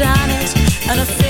done and I feel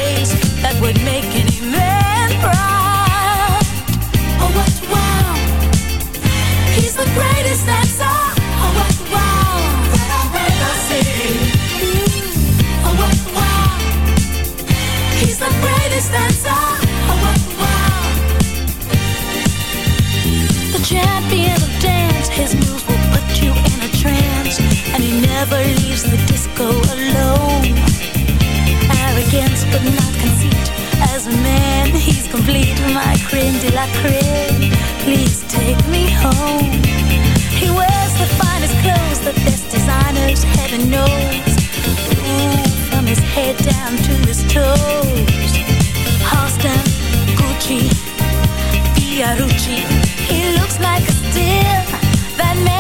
Please take me home. He wears the finest clothes, the best designers, heaven knows. Ooh, from his head down to his toes. Gucci, Fiorucci. He looks like a steal. That man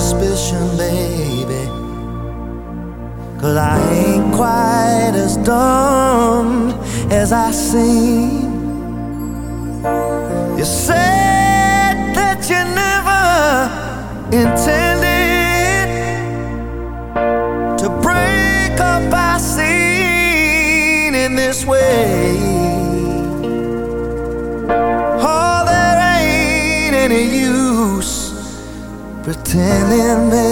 suspicion, baby. Cause I ain't quite as dumb as I seem. telling me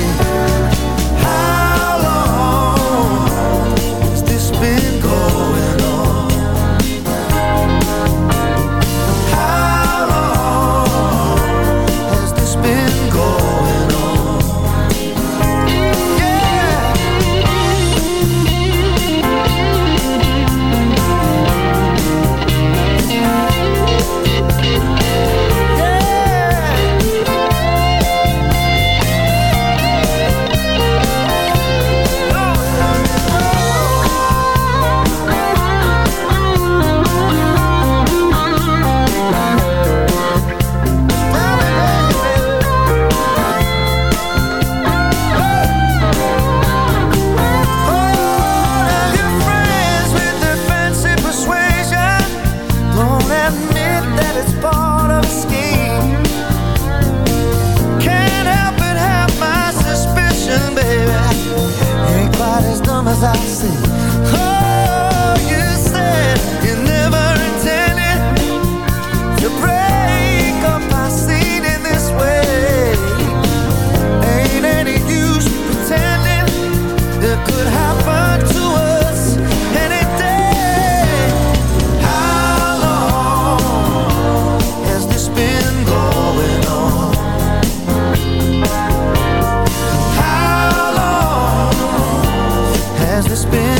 spin.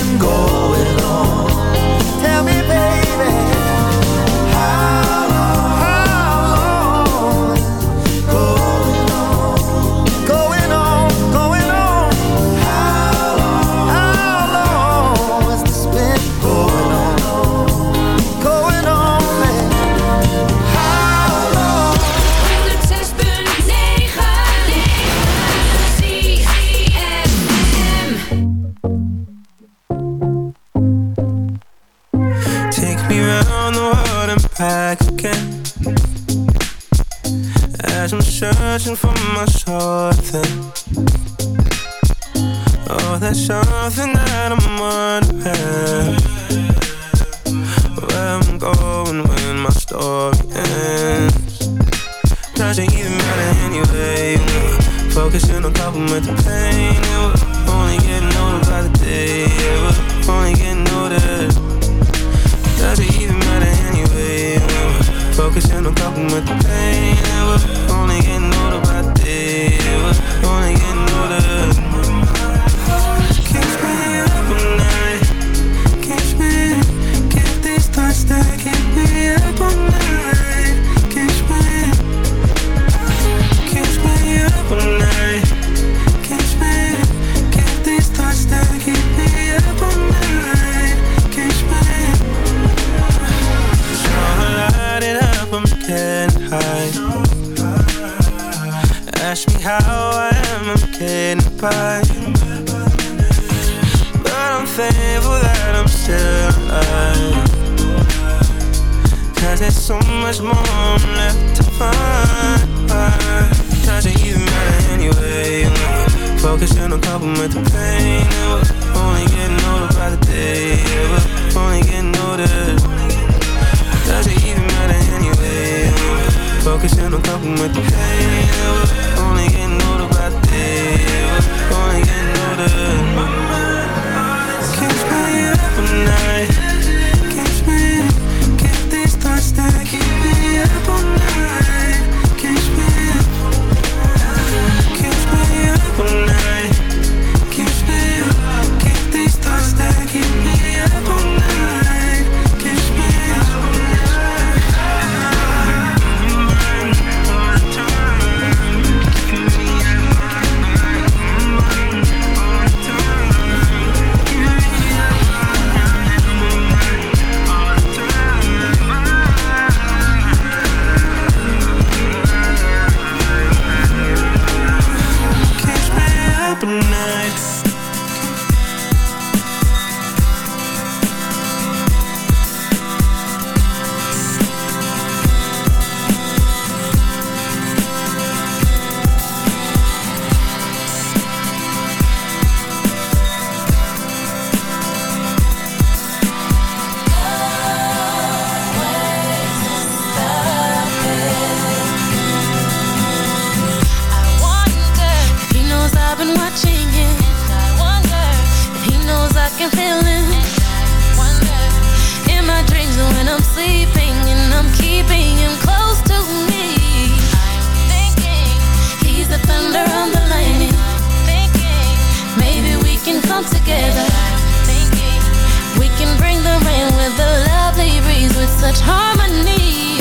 there's so much more I'm left to find. Doesn't even matter anyway Focusing on coping with the pain yeah, We're only getting older by the day yeah, We're only getting older. Does it even matter anyway Focusing on coping with the pain yeah, We're only getting older by the day yeah, We're only getting older. Can't stay up at night. belong together. We can bring the rain with a lovely breeze with such harmony.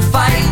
Fight.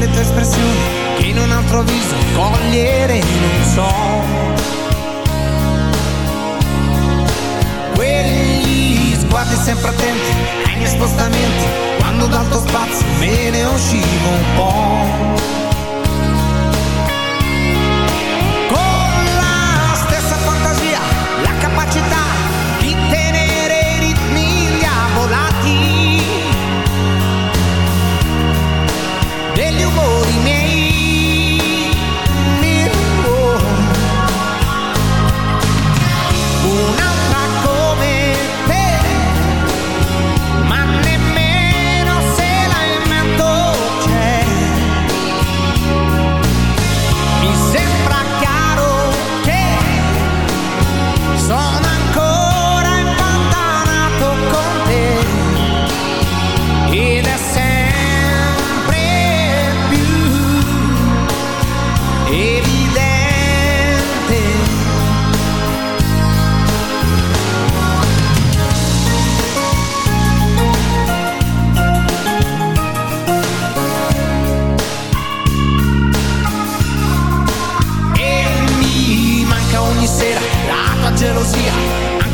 le tue espressioni che in un altro viso cogliere non so. Quelli sguardi sempre attenti ai miei spostamenti, quando dal tuo spazio me ne uscivo un po'.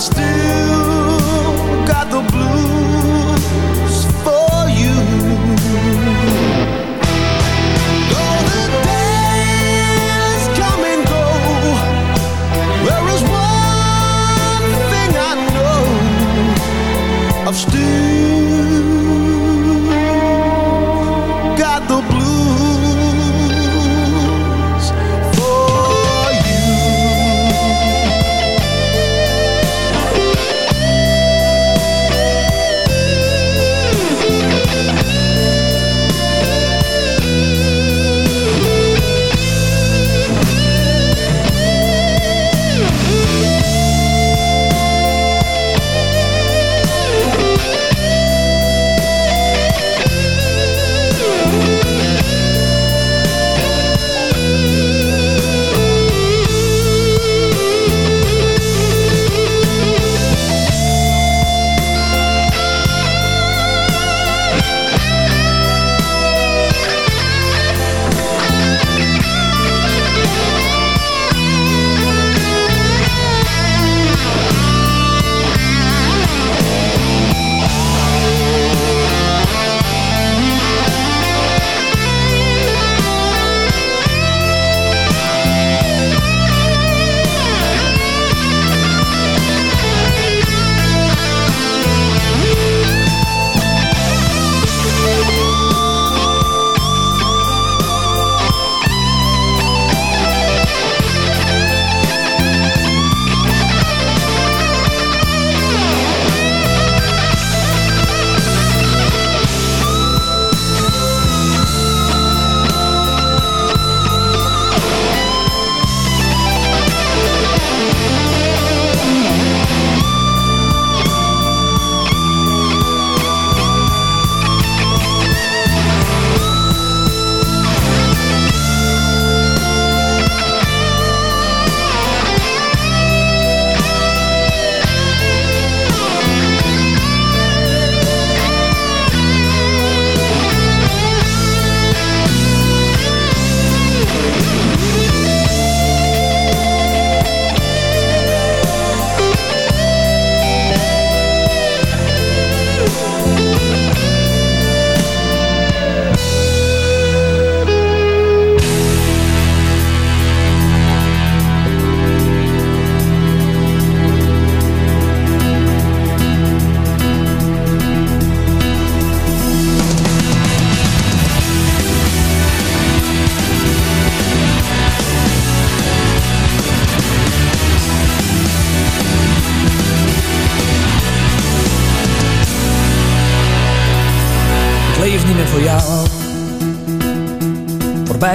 still